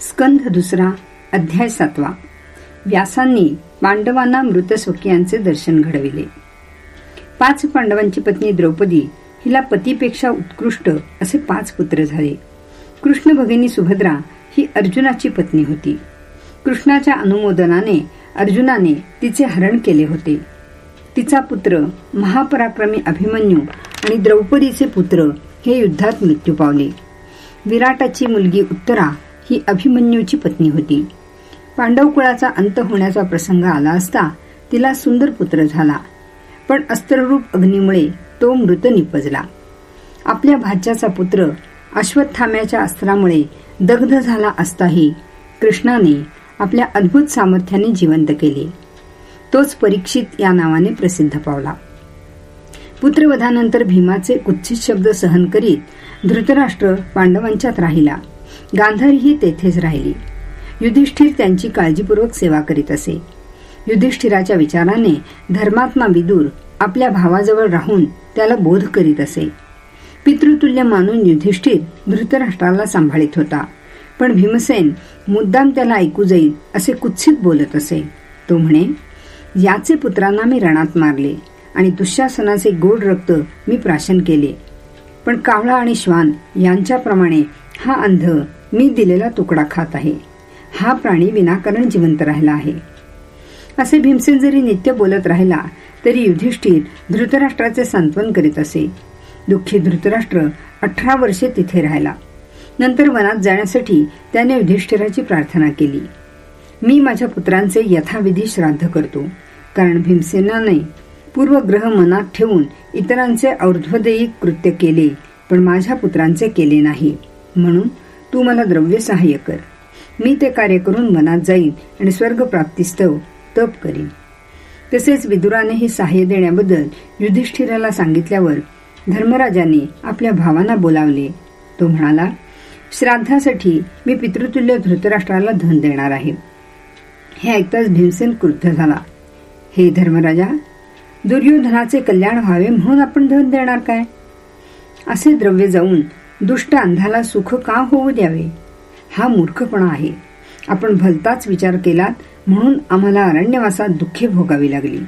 स्कंध दुसरा अध्याय सातवा. व्यासांनी पांडवांना मृत स्वकीयांचे दर्शन घडविले. पाच पांडवांची पत्नी द्रौपदी हिला पतीपेक्षा उत्कृष्ट असे पाच पुत्र झाले. कृष्ण भगिनी सुभद्रा ही अर्जुनाची पत्नी होती. कृष्णाच्या अनुमोदनाने अर्जुनाने तिचे हरण केले होते. तिचा पुत्र महापराक्रमी अभिमन्यू आणि द्रौपदीचे पुत्र हे युद्धात मृत्यू पावले. विराटाची मुलगी उत्तरा ही अभिमन्यूची पत्नी होती. पांडव कुळाचा अंत होण्याचा प्रसंग आला असता तिला सुंदर पुत्र झाला. पण अस्त्ररूप अग्नीमुळे तो मृत निपजला. आपल्या भाच्याचा पुत्र अश्वत्थाम्याच्या अस्त्रामुळे दग्ध झाला असताही कृष्णाने आपल्या अद्भुत सामर्थ्याने जिवंत केले. तोच परीक्षित या नावाने प्रसिद्ध पावला. पुत्रवधानंतर भीमाचे कुत्सित शब्द सहन करीत धृतराष्ट्र पांडवांच्यात राहिला. गांधारीही तेथेच राहिली. युधिष्ठिर त्यांची काळजीपूर्वक सेवा करीत असे. युधिष्ठिराच्या विचाराने धर्मात्मा विदूर आपल्या भावाजवळ राहून त्याला बोध करीत असे. पितृतुल्य मानून युधिष्ठिर धृतराष्ट्राला सांभाळीत होता. पण भीमसेन मुद्दाम त्याला ऐकू जाईल असे कुत्सित बोलत असे. तो म्हणे याचे पुत्रांना मी रणात मारले आणि दुःशासनाचे गोड रक्त मी प्राशन केले. पण कावळा आणि श्वान यांच्याप्रमाणे हा अंध मी दिलेला तुकडा खात आहे. हा प्राणी विनाकारण जिवंत राहिला आहे. असे भीमसेन जरी नित्य बोलत राहिला तरी युधिष्ठिर धृतराष्ट्राचे सांत्वन करीत असे. दुःखी धृतराष्ट्र अठरा वर्षे तिथे राहिला. नंतर वनात जाण्यासाठी त्याने युधिष्ठिराची प्रार्थना केली. मी माझ्या पुत्रांचे यथाविधी श्राद्ध करतो. कारण भीमसेनाने पूर्वग्रह मनात ठेवून इतरांचे और्ध्वदेयी कृत्य केले पण माझ्या पुत्रांचे केले नाही. म्हणून तू मला द्रव्य सहाय्य कर. मी ते कार्य करून मनात जाईन आणि स्वर्ग प्राप्तीस्तव तप करीन. तसेच विदुराने हे सहाय्य देण्याबद्दल युधिष्ठिराला सांगितल्यावर धर्मराजाने आपल्या भावांना बोलावले. तो म्हणाला श्राद्धासाठी मी पितृतुल्य धृतराष्ट्राला धन देणार आहे. हे ऐकताच भीमसेन क्रुद्ध झाला. हे धर्मराजा दुर्योधनाचे कल्याण व्हावे म्हणून आपण धन देणार काय? असे द्रव्य जाऊन दुष्ट अंधाला सुख का होऊ द्यावे? हा मूर्खपणा आहे. आपण भलताच विचार केलात म्हणून आम्हाला अरण्यवासात दुःखे भोगावी लागली.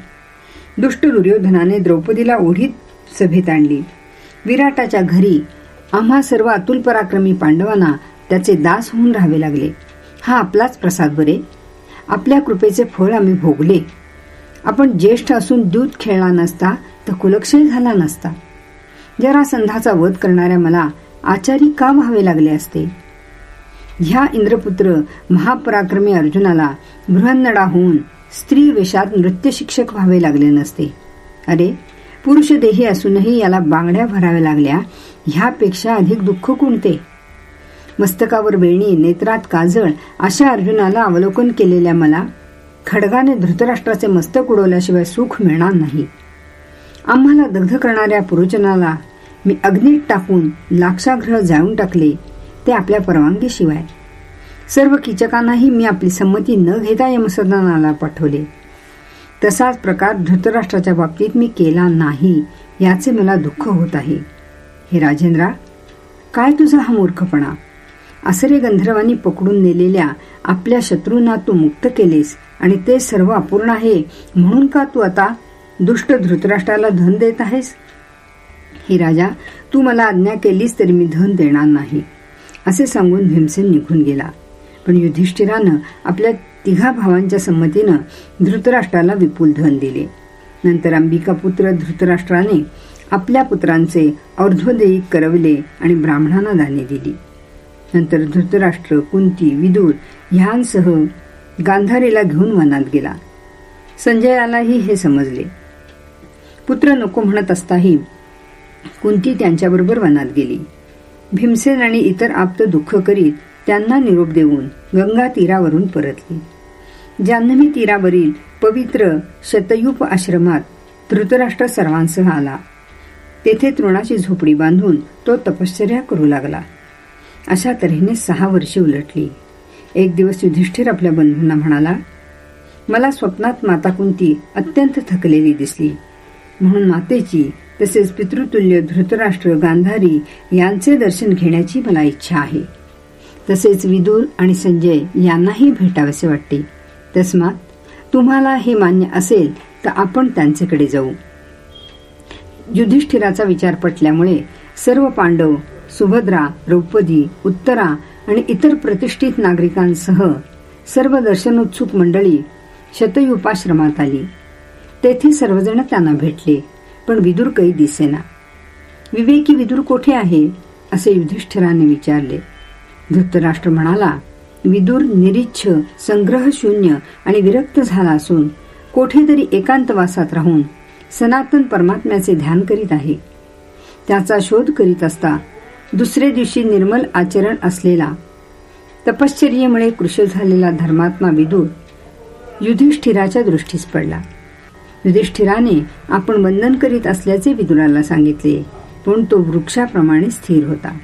दुष्ट दुर्योधनाने द्रौपदीला ओढीत सभेत आणली. विराटाच्या घरी आम्हा सर्व अतुल पराक्रमी पांडवांना त्याचे दास होऊन राहावे लागले. हा आपलाच प्रसाद बरे. आपल्या कृपेचे फळ आम्ही भोगले. आपण ज्येष्ठ असून दूध खेळला नसता तर कुलक्षय झाला नसता. जरा संधाचा वध करणाऱ्या मला आचारी का व्हावे लागले असते? ह्या इंद्रपुत्र महापराक्रमी अर्जुनाला बृहन्नडा होऊन स्त्री वेशात नृत्य शिक्षक व्हावे लागले नसते. अरे पुरुष देही असूनही याला बांगड्या भराव्या लागल्या ह्यापेक्षा अधिक दुःख कोणते? मस्तकावर वेणी नेत्रात काजळ अशा अर्जुनाला अवलोकन केलेल्या मला खडगाने धृतराष्ट्राचे मस्तक उडवल्याशिवाय सुख मिळणार नाही. आम्हाला दग्ध करणाऱ्या पुरुषनाला मी अग्नीत टाकून लाक्षाग्रह जाळून टाकले ते आपल्या परवानगीशिवाय. सर्व किचकांनाही मी आपली संमती न घेता यमसदनाला पाठवले. तसाच प्रकार धृतराष्ट्राच्या बाबतीत मी केला नाही याचे मला दुःख होत आहे. हे राजेंद्रा काय तुझा हा मूर्खपणा? असरे गंधर्वांनी पकडून नेलेल्या आपल्या शत्रूंना तू मुक्त केलेस आणि ते सर्व अपूर्ण आहे म्हणून का तू आता दुष्ट धृतराष्ट्राला धन देत आहेस? हे राजा तू मला आज्ञा केलीस तरी मी धन देणार नाही. असे सांगून भीमसेन निघून गेला. पण युधिष्ठिरानं आपल्या तिघा भावांच्या संमतीनं धृतराष्ट्राला विपुल धन दिले. नंतर अंबिका पुत्र धृतराष्ट्राने आपल्या पुत्रांचे अर्ध्वदेयी करवले आणि ब्राह्मणांना दाने दिली. नंतर धृतराष्ट्र कुंती विदूर ह्यांसह गांधारीला घेऊन वनात गेला. संजयालाही हे समजले. पुत्र नको म्हणत असताही कुंती त्यांच्याबरोबर वनात गेली. भीमसेन आणि इतर आप्त दुःख करीत त्यांना निरोप देऊन गंगा तीरावरून परतली. जान्हवी तीरावरील पवित्र शतयुप आश्रमात धृतराष्ट्र सर्वांसह आला. तेथे तृणाची झोपडी बांधून तो तपश्चर्या करू लागला. अशा तऱ्हेने सहा वर्षे उलटली. एक दिवस युधिष्ठिर आपल्या बंधूंना म्हणाला मला स्वप्नात माता कुंती अत्यंत थकलेली दिसली. म्हणून मातेची तसेच पितृतुल्य धृतराष्ट्र गांधारी यांचे दर्शन घेण्याची मला इच्छा आहे. तसेच विदूर आणि संजय यांनाही भेटावेसे वाटते. तस्मात तुम्हाला हे मान्य असेल तर आपण त्यांच्याकडे जाऊ. युधिष्ठिराचा विचार पटल्यामुळे सर्व पांडव सुभद्रा द्रौपदी उत्तरा आणि इतर प्रतिष्ठित नागरिकांसह सर्व दर्शनोत्सुक मंडळी शतयुपाश्रमात आली. तेथे सर्वजण त्यांना भेटले. पण विदूर काही दिसेना. विवेकी विदूर कोठे आहे? असे युधिष्ठिराने विचारले. धृतराष्ट्र म्हणाला विदूर निरीच्छ संग्रहशून्य आणि विरक्त झाला असून कोठेतरी एकांतवासात राहून सनातन परमात्म्याचे ध्यान करीत आहे. त्याचा शोध करीत असता दुसरे दिवशी निर्मल आचरण असलेला तपश्चर्येमुळे कृश झालेला धर्मात्मा विदूर युधिष्ठिराच्या दृष्टीस पडला. युधिष्ठिराने आपण वंदन करीत असल्याचे विदुराला सांगितले पण तो वृक्षाप्रमाणे स्थिर होता.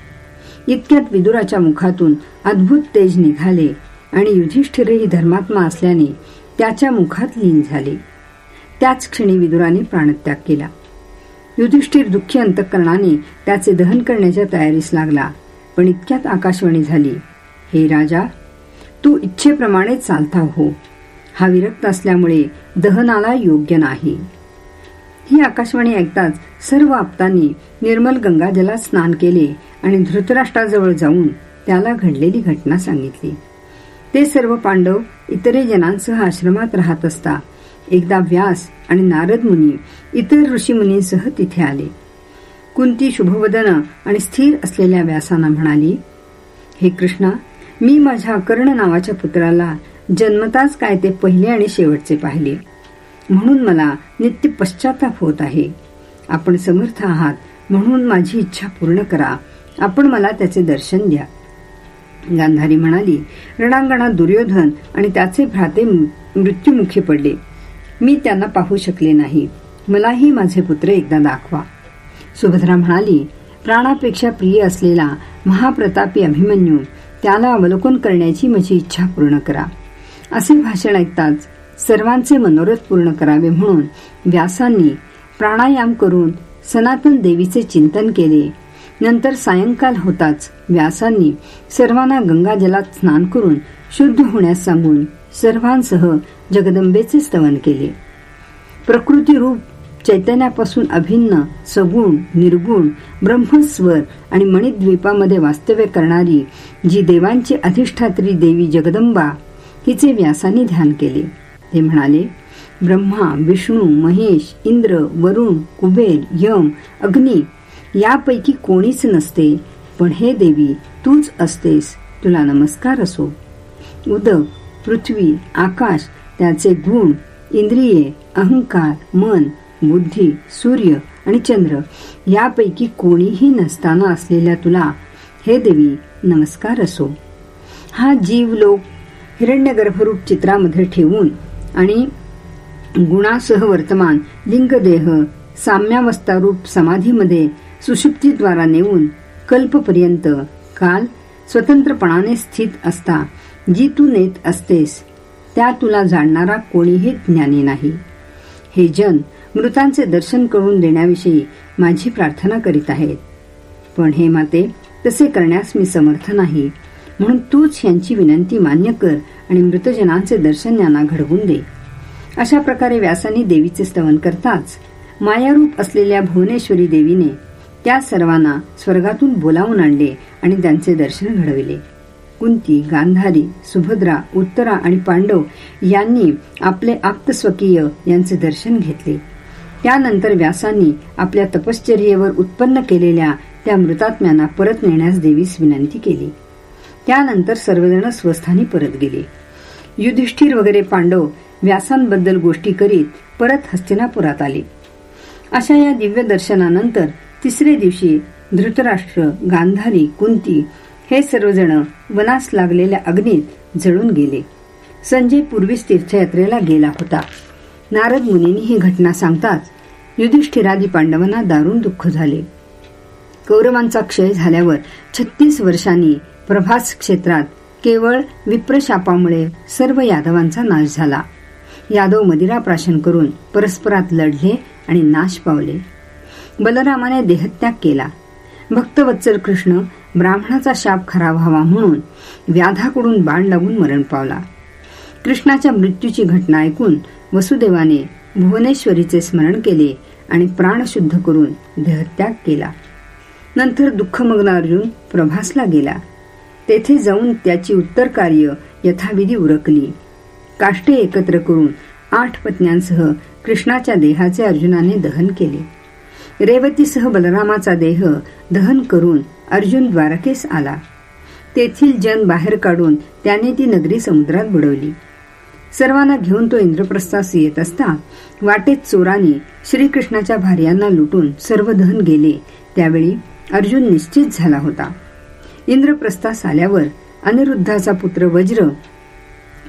इतक्यात विदुराच्या मुखातून अद्भुत तेज निघाले आणि युधिष्ठिरही धर्मात्मा असल्याने त्याच्या मुखात लीन झाले. त्याच क्षणी विदुराने प्राणत्याग केला. युधिष्ठिर दुःखी अंतकरणाने त्याचे दहन करण्याच्या तयारीस लागला पण इतक्यात आकाशवाणी झाली हे राजा तू इच्छेप्रमाणे चालता हो. हा विरक्त असल्यामुळे दहनाला योग्य नाही. ही आकाशवाणी ऐकताच सर्व आप्तांनी निर्मल गंगाजलात स्नान केले आणि धृतराष्ट्राजवळ जाऊन त्याला घडलेली घटना सांगितली. ते सर्व पांडव इतरे जनांसह आश्रमात राहत असता एकदा व्यास आणि नारद मुनी इतर ऋषीमुनींसह तिथे आले. कुंती शुभवदन आणि स्थिर असलेल्या व्यासांना म्हणाली हे कृष्णा मी माझ्या कर्ण नावाच्या पुत्राला जन्मताच काय ते पहिले आणि शेवटचे पाहिले. म्हणून मला नित्य पश्चाताप होत आहे. आपण समर्थ आहात म्हणून माझी इच्छा पूर्ण करा. आपण मला त्याचे दर्शन द्या. गांधारी म्हणाली रणांगणात दुर्योधन आणि त्याचे भ्राते मृत्यूमुखी पडले. मी त्यांना पाहू शकले नाही. मलाही माझे पुत्र एकदा दाखवा. सुभद्रा म्हणाली प्राणापेक्षा प्रिय असलेला महाप्रतापी अभिमन्यू त्याला अवलोकन करण्याची माझी इच्छा पूर्ण करा. असे भाषण ऐकताच सर्वांचे मनोरथ पूर्ण करावे म्हणून व्यासांनी प्राणायाम करून सनातन देवीचे चिंतन केले. नंतर सायंकाल होताच व्यासांनी सर्वांना गंगाजलात स्नान करून शुद्ध होण्यास सांगून सर्वांसह जगदंबेचे स्तवन केले. प्रकृती रूप चैतन्यापासून अभिन्न सगुण निर्गुण ब्रह्मस्वर आणि मणिद्वीपामध्ये वास्तव्य करणारी जी देवांची अधिष्ठात्री देवी जगदंबा हिचे व्यासाने ध्यान केले. ते म्हणाले ब्रह्मा विष्णू महेश इंद्र वरुण कुबेर यम अग्नी यापैकी कोणीच नसते. पण हे देवी तूच असतेस. तुला नमस्कार असो. उदक पृथ्वी आकाश त्याचे गुण इंद्रिये अहंकार मन बुद्धी सूर्य आणि चंद्र यापैकी कोणीही नसताना असलेल्या तुला हे देवी नमस्कार असो. हा जीव लोक हिरण्यगर्भरूप चित्रामध्ये ठेवून आणि गुणासह वर्तमान लिंगदेह साम्यावस्थारूप समाधीमध्ये सुषुप्तीद्वारा नेऊन कल्पपर्यंत काल स्वतंत्रपणाने स्थित असता जी तू नेत असतेस त्या तुला जाणणारा कोणीही ज्ञानी नाही. हे जन मृतांचे दर्शन करून देण्याविषयी माझी प्रार्थना करीत आहेत. पण हे माते तसे करण्यास मी समर्थ नाही. म्हणून तूच यांची विनंती मान्य कर आणि मृतजनांचे दर्शन यांना घडवून दे. अशा प्रकारे व्यासांनी देवीचे स्तवन करताच मायारूप असलेल्या भुवनेश्वरी देवीने त्या सर्वांना स्वर्गातून बोलावून आणले आणि त्यांचे दर्शन घडविले. कुंती गांधारी सुभद्रा उत्तरा आणि पांडव यांनी आपले आप्तस्वकीय यांचे दर्शन घेतले. त्यानंतर व्यासांनी आपल्या तपश्चर्येवर उत्पन्न केलेल्या त्या मृतात्म्यांना परत नेण्यास देवीस विनंती केली. त्यानंतर सर्वजण स्वस्थानी परत गेले. युधिष्ठिर वगैरे पांडव व्यासांबद्दल गोष्टी करीत परत हस्तिनापुरात आले. अशा या दिव्य दर्शनानंतर तिसरे दिवशी धृतराष्ट्र गांधारी कुंती हे सर्वजण वनास लागलेल्या अग्नीत जळून गेले. संजय पूर्वीच तीर्थयात्रेला गेला होता. नारद मुनींनी ही घटना सांगताच युधिष्ठिरादी पांडवांना दारुण दुःख झाले. कौरवांचा क्षय झाल्यावर छत्तीस वर्षांनी प्रभास क्षेत्रात केवळ विप्रशापामुळे सर्व यादवांचा नाश झाला. यादव मदिरा प्राशन करून परस्परात लढले आणि नाश पावले. बलरामाने देहत्याग केला. भक्तवत्सल कृष्ण ब्राह्मणाचा शाप खरा व्हावा म्हणून व्याधाकडून बाण लागून मरण पावला. कृष्णाच्या मृत्यूची घटना ऐकून वसुदेवाने भुवनेश्वरीचे स्मरण केले आणि प्राणशुद्ध करून देहत्याग केला. नंतर दुःखमग्न अर्जुन प्रभासला गेला. तेथे जाऊन त्याची उत्तर कार्य यथाविधी उरकली. काष्टे एकत्र करून आठ पत्न्यांसह कृष्णाच्या देहाचे अर्जुनाने दहन केले. रेवतीसह बलरामाचा देह दहन करून अर्जुन द्वारकेस आला. तेथील जन बाहेर काढून त्याने ती नगरी समुद्रात बुडवली. सर्वांना घेऊन तो इंद्रप्रस्थास येत असता वाटेत चोराने श्रीकृष्णाच्या भार्यांना लुटून सर्व दहन गेले. त्यावेळी अर्जुन निश्चित झाला होता. इंद्रप्रस्थास आल्यावर अनिरुद्धाचा पुत्र वज्र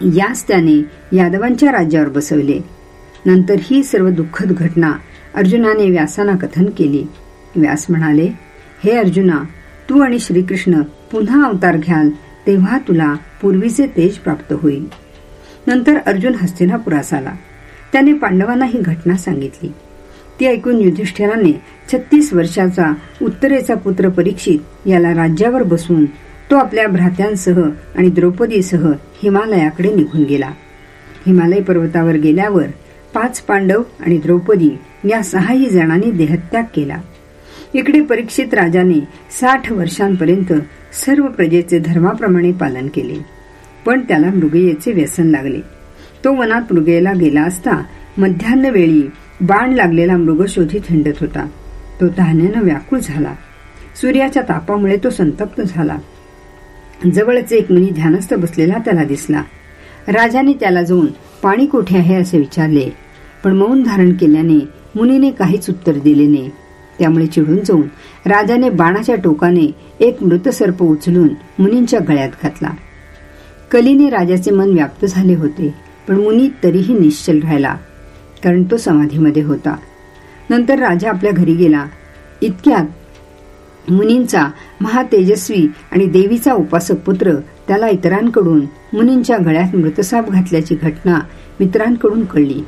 यास त्याने यादवांच्या राज्यावर बसवले. नंतर ही सर्व दुःखद घटना अर्जुनाने व्यासांना कथन केली. व्यास म्हणाले हे अर्जुना तू आणि श्रीकृष्ण पुन्हा अवतार घ्याल तेव्हा तुला पूर्वीचे तेज प्राप्त होईल. नंतर अर्जुन हस्तिनापुरास आला. त्याने पांडवांना ही घटना सांगितली. ती ऐकून युधिष्ठिराने छत्तीस वर्षाचा उत्तरेचा पुत्र परीक्षित याला राज्यावर बसून तो आपल्या भ्रात्यांसह आणि द्रौपदीसह हिमालयाकडे निघून गेला. हिमालय पर्वतावर गेल्यावर पाच पांडव आणि द्रौपदी या सहाही जणांनी देहत्याग केला. इकडे परीक्षित राजाने साठ वर्षांपर्यंत सर्व प्रजेचे धर्माप्रमाणे पालन केले पण त्याला मृगयेचे व्यसन लागले. तो वनात मृगयेला गेला असता मध्यान्ह वेळी बाण लागलेला मृग शोधी हिंडत होता. तो धान्यानं व्याकुळ झाला. सूर्याच्या तापामुळे तो संतप्त झाला. जवळच एक मुनी ध्यानस्थ बसलेला त्याला दिसला. राजाने त्याला जाऊन पाणी कोठे आहे? असे विचारले. पण मौन धारण केल्याने मुनीने काहीच उत्तर दिले नाही. त्यामुळे चिडून जाऊन राजाने बाणाच्या टोकाने एक मृत सर्प उचलून मुनींच्या गळ्यात घातला. कलीने राजाचे मन व्याप्त झाले होते पण मुनी तरीही निश्चल राहिला. कारण तो समाधीमध्ये होता. नंतर राजा आपल्या घरी गेला. इतक्यात मुनींचा महातेजस्वी आणि देवीचा उपासक पुत्र त्याला इतरांकडून मुनींच्या गळ्यात मृतसाप घातल्याची घटना मित्रांकडून कळली.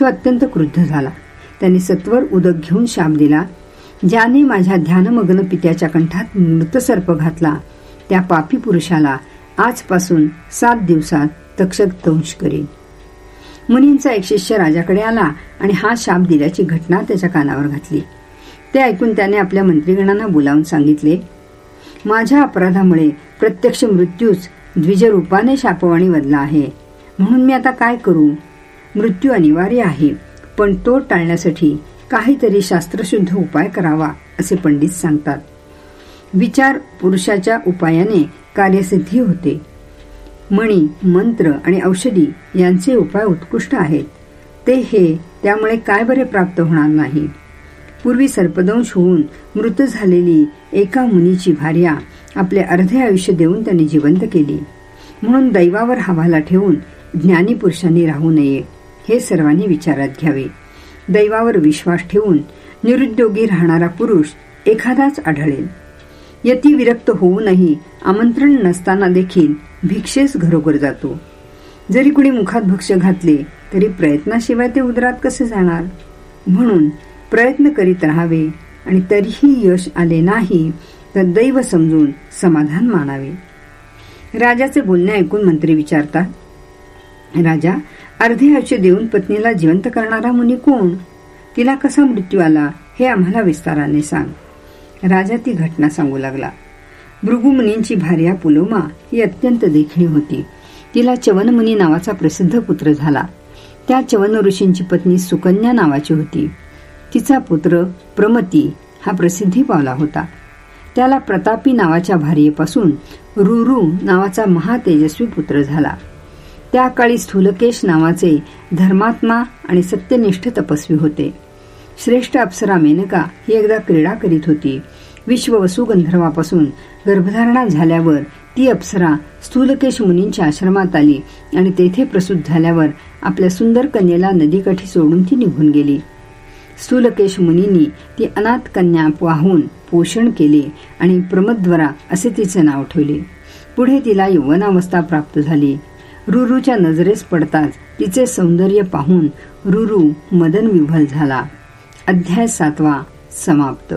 तो अत्यंत क्रुद्ध झाला. त्याने सत्वर उदक घेऊन शाप दिला. ज्याने माझ्या ध्यानमग्न पित्याच्या कंठात मृतसर्प घातला. त्या पापी पुरुषाला आजपासून सात दिवसात तक्षक दंश करेन. मुनींचा एक शिष्य राजाकडे आला आणि हा शाप दिल्याची घटना त्याच्या कानावर घातली. ते ऐकून त्याने आपल्या मंत्रीगणांना बोलावून सांगितले माझ्या अपराधामुळे प्रत्यक्ष मृत्यूच द्विजरूपाने शापवाणी बदला आहे. म्हणून मी आता काय करू? मृत्यू अनिवार्य आहे पण तो टाळण्यासाठी काहीतरी शास्त्रशुद्ध उपाय करावा असे पंडित सांगतात. विचार पुरुषाच्या उपायाने कार्यसिद्धी होते. मणी मंत्र आणि औषधी यांचे उपाय उत्कृष्ट आहेत. ते हे त्यामुळे काय बरे प्राप्त होणार नाही. पूर्वी सर्पदंश होऊन मृत झालेली एका मुनीची भार्या आपले अर्धे आयुष्य देऊन त्यांनी जिवंत केली. म्हणून दैवावर हवाला ठेवून ज्ञानी पुरुषांनी राहू नये हे सर्वांनी विचारात घ्यावे. दैवावर विश्वास ठेवून निरुद्योगी राहणारा पुरुष एखादाच आढळेल. यती विरक्त होऊनही आमंत्रण नसताना देखील भिक्षेस घरोघर जातो. जरी कुणी मुखात भक्ष घातले तरी प्रयत्नाशिवाय ते उदरात कसे जाणार? म्हणून प्रयत्न करीत राहावे आणि तरीही यश आले नाही तर दैव समजून समाधान मानावे. राजाचे बोलणे ऐकून मंत्री विचारतात राजा अर्धे आयुष्य देऊन पत्नीला जिवंत करणारा मुनी कोण? तिला कसा मृत्यू आला हे आम्हाला विस्ताराने सांग. राजा ती घटना सांगू लागला. भृगुमुनींची भार्या पुलोमा ही अत्यंत देखणी होती. तिला चवनमुनी नावाचा प्रसिद्ध पुत्र झाला. त्या चवन ऋषींची पत्नी सुकन्या नावाची होती. तिचा पुत्र प्रमती हा प्रसिद्धी पावला होता. त्याला प्रतापी नावाच्या भार्येपासून रुरु नावाचा महातेजस्वी पुत्र झाला. त्या काळी स्थूलकेश नावाचे धर्मात्मा आणि सत्यनिष्ठ तपस्वी होते. श्रेष्ठ अप्सरा मेनका ही एकदा क्रीडा करीत होती. विश्व वसुगंधर्वापासून गर्भधारणा झाल्यावर ती अप्सरा स्थूलकेश मुनींच्या आश्रमात आली आणि तेथे प्रसूत झाल्यावर आपल्या सुंदर कन्येला नदीकाठी सोडून ती निघून गेली. स्थूलकेश मुनींनी ती अनाथ कन्या वाहून पोषण केले आणि प्रमद्वरा असे तिचे नाव ठेवले. पुढे तिला यौवनावस्था प्राप्त झाली. रुरूच्या नजरेस पडताच तिचे सौंदर्य पाहून रुरू मदन विभल झाला. अध्याय सातवा समाप्त.